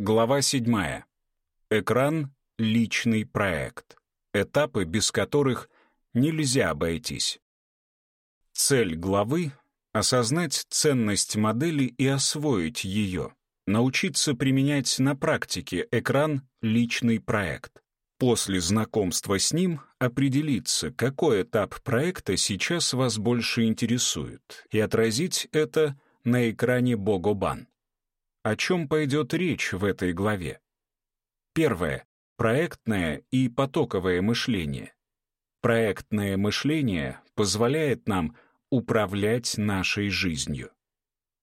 Глава 7. Экран — личный проект. Этапы, без которых нельзя обойтись. Цель главы — осознать ценность модели и освоить ее, научиться применять на практике экран — личный проект. После знакомства с ним определиться, какой этап проекта сейчас вас больше интересует, и отразить это на экране Богобан. О чем пойдет речь в этой главе? Первое. Проектное и потоковое мышление. Проектное мышление позволяет нам управлять нашей жизнью.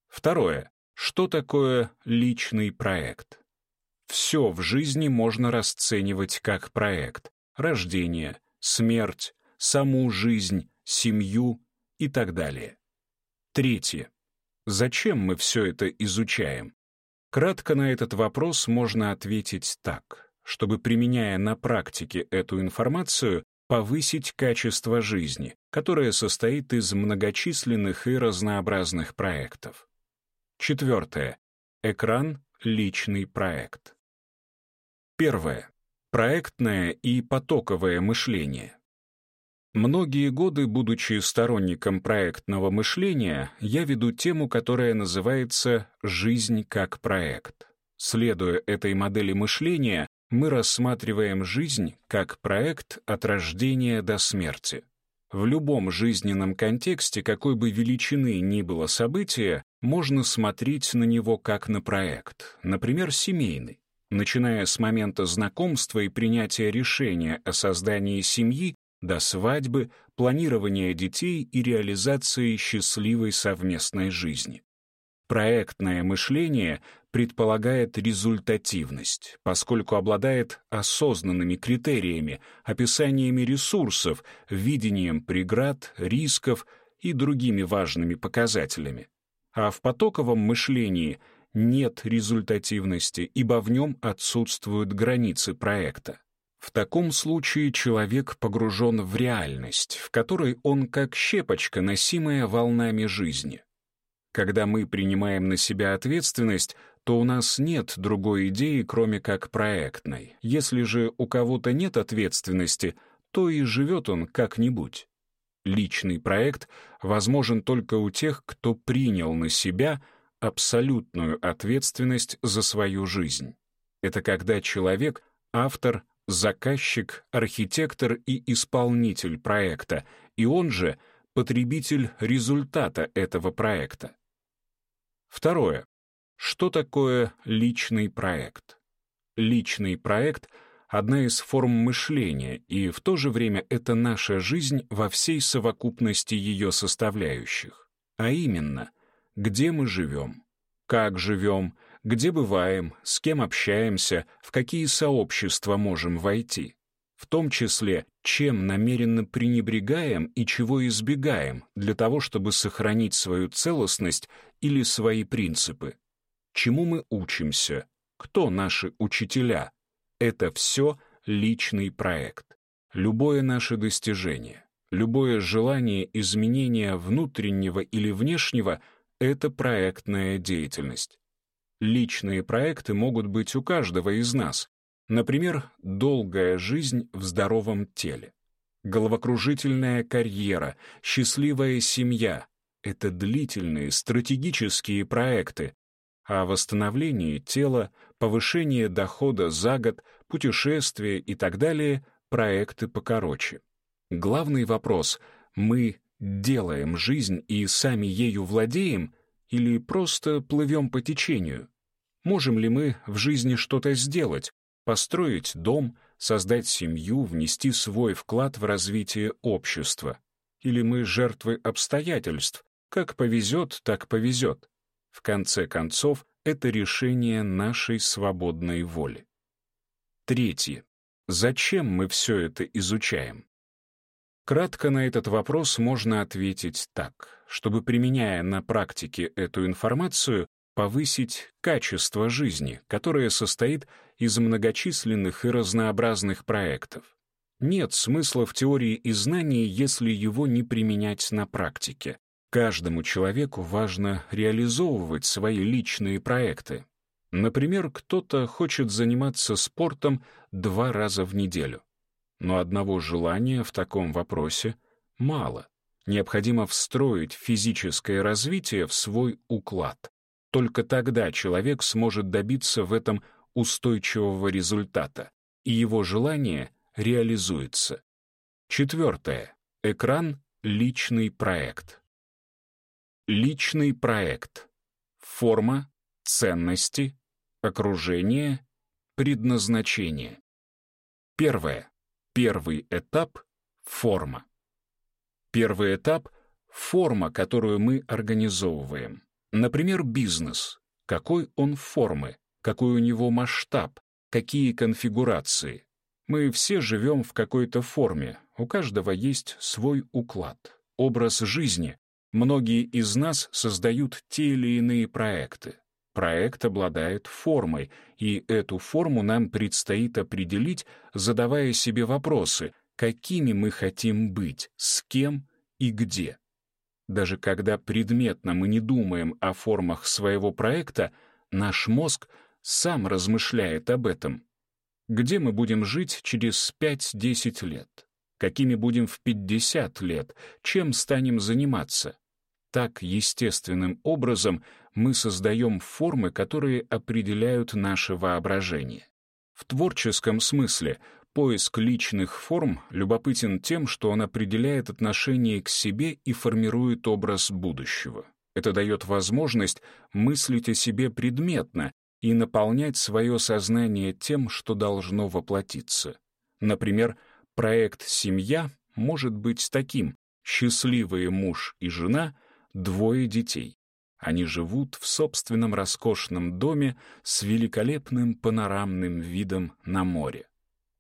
Второе. Что такое личный проект? Все в жизни можно расценивать как проект. Рождение, смерть, саму жизнь, семью и так далее. Третье. Зачем мы все это изучаем? Кратко на этот вопрос можно ответить так. Чтобы, применяя на практике эту информацию, повысить качество жизни, которое состоит из многочисленных и разнообразных проектов. Четвертое. Экран — личный проект. Первое. Проектное и потоковое мышление. Многие годы, будучи сторонником проектного мышления, я веду тему, которая называется «Жизнь как проект». Следуя этой модели мышления, мы рассматриваем жизнь как проект от рождения до смерти. В любом жизненном контексте, какой бы величины ни было событие, можно смотреть на него как на проект, например, семейный. Начиная с момента знакомства и принятия решения о создании семьи до свадьбы, планирования детей и реализации счастливой совместной жизни. Проектное мышление предполагает результативность, поскольку обладает осознанными критериями, описаниями ресурсов, видением преград, рисков и другими важными показателями. А в потоковом мышлении нет результативности, ибо в нем отсутствуют границы проекта. В таком случае человек погружен в реальность, в которой он как щепочка, носимая волнами жизни. Когда мы принимаем на себя ответственность, то у нас нет другой идеи, кроме как проектной. Если же у кого-то нет ответственности, то и живет он как-нибудь. Личный проект возможен только у тех, кто принял на себя абсолютную ответственность за свою жизнь. Это когда человек — автор заказчик, архитектор и исполнитель проекта, и он же потребитель результата этого проекта. Второе. Что такое личный проект? Личный проект — одна из форм мышления, и в то же время это наша жизнь во всей совокупности ее составляющих. А именно, где мы живем, как живем, где бываем, с кем общаемся, в какие сообщества можем войти. В том числе, чем намеренно пренебрегаем и чего избегаем для того, чтобы сохранить свою целостность или свои принципы. Чему мы учимся, кто наши учителя. Это все личный проект. Любое наше достижение, любое желание изменения внутреннего или внешнего — это проектная деятельность. Личные проекты могут быть у каждого из нас. Например, долгая жизнь в здоровом теле. Головокружительная карьера, счастливая семья — это длительные стратегические проекты, а восстановление тела, повышение дохода за год, путешествия и так далее — проекты покороче. Главный вопрос — мы делаем жизнь и сами ею владеем или просто плывем по течению? Можем ли мы в жизни что-то сделать, построить дом, создать семью, внести свой вклад в развитие общества? Или мы жертвы обстоятельств, как повезет, так повезет? В конце концов, это решение нашей свободной воли. Третье. Зачем мы все это изучаем? Кратко на этот вопрос можно ответить так. Чтобы, применяя на практике эту информацию, повысить качество жизни, которое состоит из многочисленных и разнообразных проектов. Нет смысла в теории и знании, если его не применять на практике. Каждому человеку важно реализовывать свои личные проекты. Например, кто-то хочет заниматься спортом два раза в неделю. Но одного желания в таком вопросе мало. Необходимо встроить физическое развитие в свой уклад. Только тогда человек сможет добиться в этом устойчивого результата, и его желание реализуется. Четвертое. Экран «Личный проект». Личный проект. Форма, ценности, окружение, предназначение. Первое. Первый этап — форма. Первый этап — форма, которую мы организовываем. Например, бизнес. Какой он формы, какой у него масштаб, какие конфигурации. Мы все живем в какой-то форме, у каждого есть свой уклад, образ жизни. Многие из нас создают те или иные проекты. Проект обладает формой, и эту форму нам предстоит определить, задавая себе вопросы, какими мы хотим быть, с кем и где. Даже когда предметно мы не думаем о формах своего проекта, наш мозг сам размышляет об этом. Где мы будем жить через 5-10 лет? Какими будем в 50 лет? Чем станем заниматься? Так естественным образом мы создаем формы, которые определяют наше воображение. В творческом смысле Поиск личных форм любопытен тем, что он определяет отношение к себе и формирует образ будущего. Это дает возможность мыслить о себе предметно и наполнять свое сознание тем, что должно воплотиться. Например, проект «Семья» может быть таким «Счастливые муж и жена, двое детей». Они живут в собственном роскошном доме с великолепным панорамным видом на море.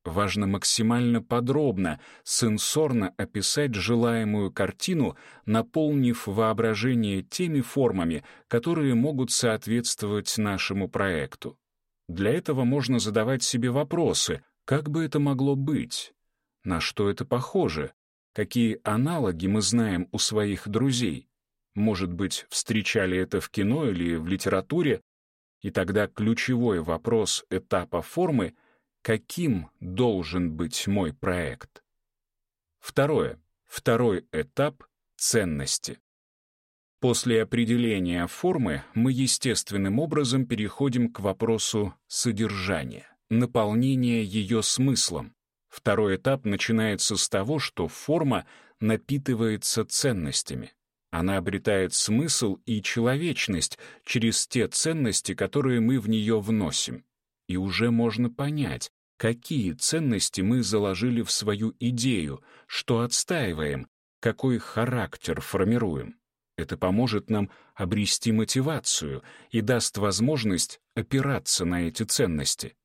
Важно максимально подробно, сенсорно описать желаемую картину, наполнив воображение теми формами, которые могут соответствовать нашему проекту. Для этого можно задавать себе вопросы, как бы это могло быть, на что это похоже, какие аналоги мы знаем у своих друзей. Может быть, встречали это в кино или в литературе, и тогда ключевой вопрос этапа формы — каким должен быть мой проект. Второе. Второй этап — ценности. После определения формы мы естественным образом переходим к вопросу содержания, наполнения ее смыслом. Второй этап начинается с того, что форма напитывается ценностями. Она обретает смысл и человечность через те ценности, которые мы в нее вносим и уже можно понять, какие ценности мы заложили в свою идею, что отстаиваем, какой характер формируем. Это поможет нам обрести мотивацию и даст возможность опираться на эти ценности.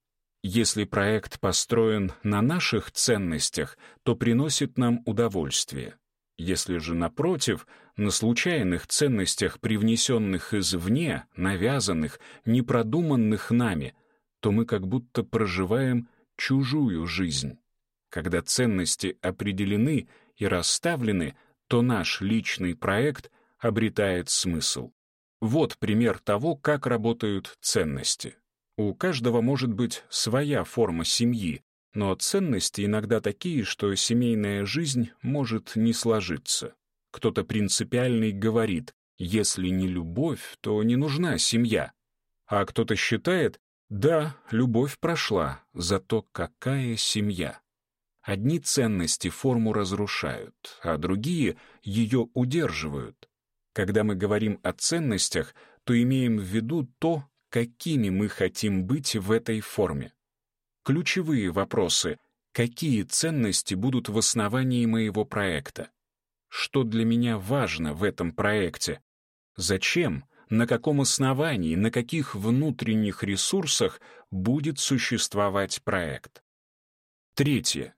Если проект построен на наших ценностях, то приносит нам удовольствие. Если же, напротив, на случайных ценностях, привнесенных извне, навязанных, непродуманных нами — то мы как будто проживаем чужую жизнь. Когда ценности определены и расставлены, то наш личный проект обретает смысл. Вот пример того, как работают ценности. У каждого может быть своя форма семьи, но ценности иногда такие, что семейная жизнь может не сложиться. Кто-то принципиальный говорит, если не любовь, то не нужна семья. А кто-то считает, да, любовь прошла, зато какая семья. Одни ценности форму разрушают, а другие ее удерживают. Когда мы говорим о ценностях, то имеем в виду то, какими мы хотим быть в этой форме. Ключевые вопросы — какие ценности будут в основании моего проекта? Что для меня важно в этом проекте? Зачем на каком основании, на каких внутренних ресурсах будет существовать проект. Третье.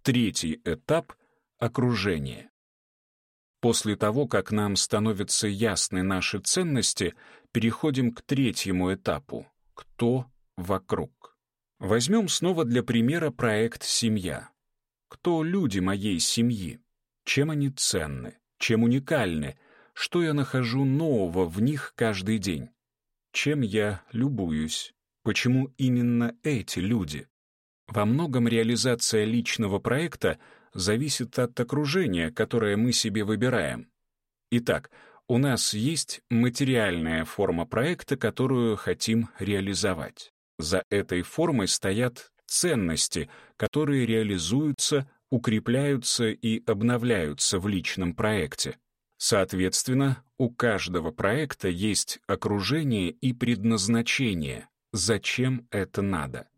Третий этап — окружение. После того, как нам становятся ясны наши ценности, переходим к третьему этапу — кто вокруг. Возьмем снова для примера проект «Семья». Кто люди моей семьи? Чем они ценны? Чем уникальны? что я нахожу нового в них каждый день. чем я любуюсь, почему именно эти люди. Во многом реализация личного проекта зависит от окружения, которое мы себе выбираем. Итак, у нас есть материальная форма проекта, которую хотим реализовать. За этой формой стоят ценности, которые реализуются, укрепляются и обновляются в личном проекте. Соответственно, у каждого проекта есть окружение и предназначение, зачем это надо.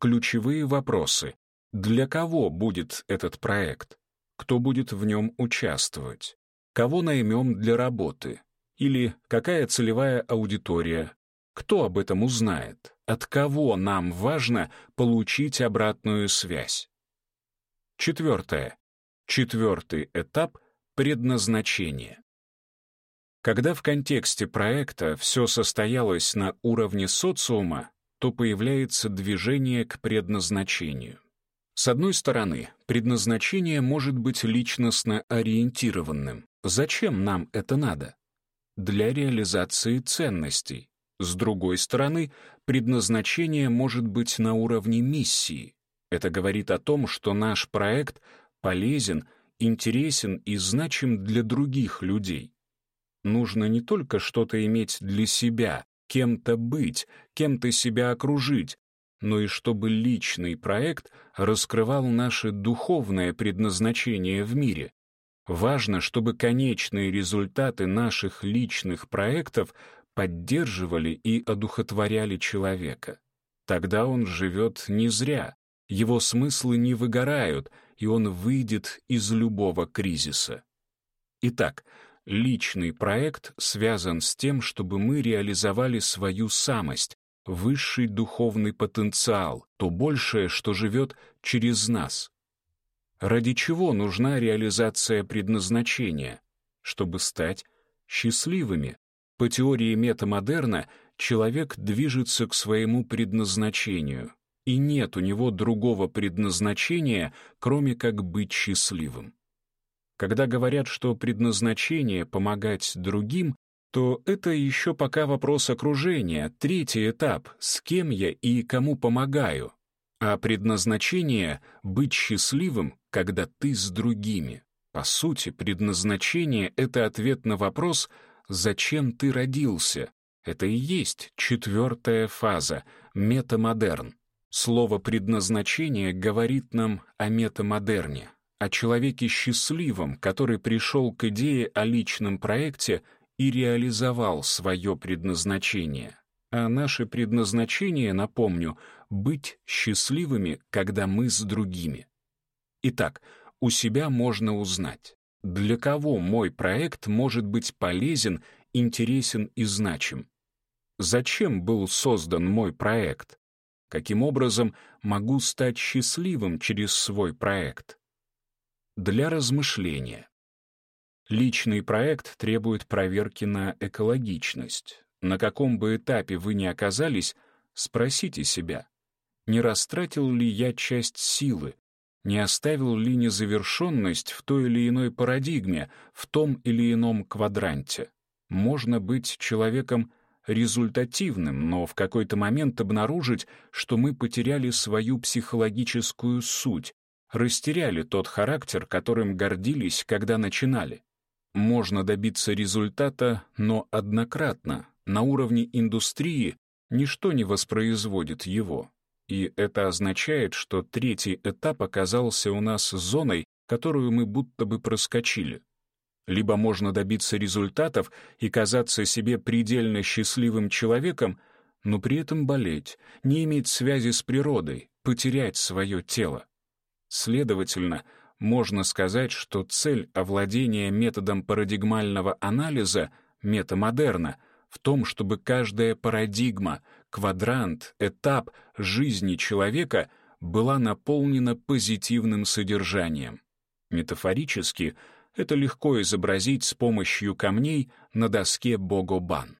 Ключевые вопросы. Для кого будет этот проект? Кто будет в нем участвовать? Кого наймем для работы? Или какая целевая аудитория? Кто об этом узнает? От кого нам важно получить обратную связь? Четвертое. Четвертый этап — предназначение. Когда в контексте проекта все состоялось на уровне социума, то появляется движение к предназначению. С одной стороны, предназначение может быть личностно ориентированным. Зачем нам это надо? Для реализации ценностей. С другой стороны, предназначение может быть на уровне миссии. Это говорит о том, что наш проект полезен, интересен и значим для других людей. Нужно не только что-то иметь для себя, кем-то быть, кем-то себя окружить, но и чтобы личный проект раскрывал наше духовное предназначение в мире. Важно, чтобы конечные результаты наших личных проектов поддерживали и одухотворяли человека. Тогда он живет не зря, его смыслы не выгорают, и он выйдет из любого кризиса. Итак, Личный проект связан с тем, чтобы мы реализовали свою самость, высший духовный потенциал, то большее, что живет через нас. Ради чего нужна реализация предназначения? Чтобы стать счастливыми. По теории метамодерна человек движется к своему предназначению, и нет у него другого предназначения, кроме как быть счастливым. Когда говорят, что предназначение — помогать другим, то это еще пока вопрос окружения, третий этап — с кем я и кому помогаю. А предназначение — быть счастливым, когда ты с другими. По сути, предназначение — это ответ на вопрос «Зачем ты родился?». Это и есть четвертая фаза — метамодерн. Слово «предназначение» говорит нам о метамодерне, о человеке счастливом, который пришел к идее о личном проекте и реализовал свое предназначение. А наше предназначение, напомню, быть счастливыми, когда мы с другими. Итак, у себя можно узнать, для кого мой проект может быть полезен, интересен и значим. Зачем был создан мой проект? Каким образом могу стать счастливым через свой проект? Для размышления. Личный проект требует проверки на экологичность. На каком бы этапе вы ни оказались, спросите себя, не растратил ли я часть силы, не оставил ли незавершенность в той или иной парадигме, в том или ином квадранте. Можно быть человеком результативным, но в какой-то момент обнаружить, что мы потеряли свою психологическую суть, растеряли тот характер, которым гордились, когда начинали. Можно добиться результата, но однократно, на уровне индустрии, ничто не воспроизводит его. И это означает, что третий этап оказался у нас зоной, которую мы будто бы проскочили. Либо можно добиться результатов и казаться себе предельно счастливым человеком, но при этом болеть, не иметь связи с природой, потерять свое тело. Следовательно, можно сказать, что цель овладения методом парадигмального анализа метамодерна в том, чтобы каждая парадигма, квадрант, этап жизни человека была наполнена позитивным содержанием. Метафорически это легко изобразить с помощью камней на доске Богобан.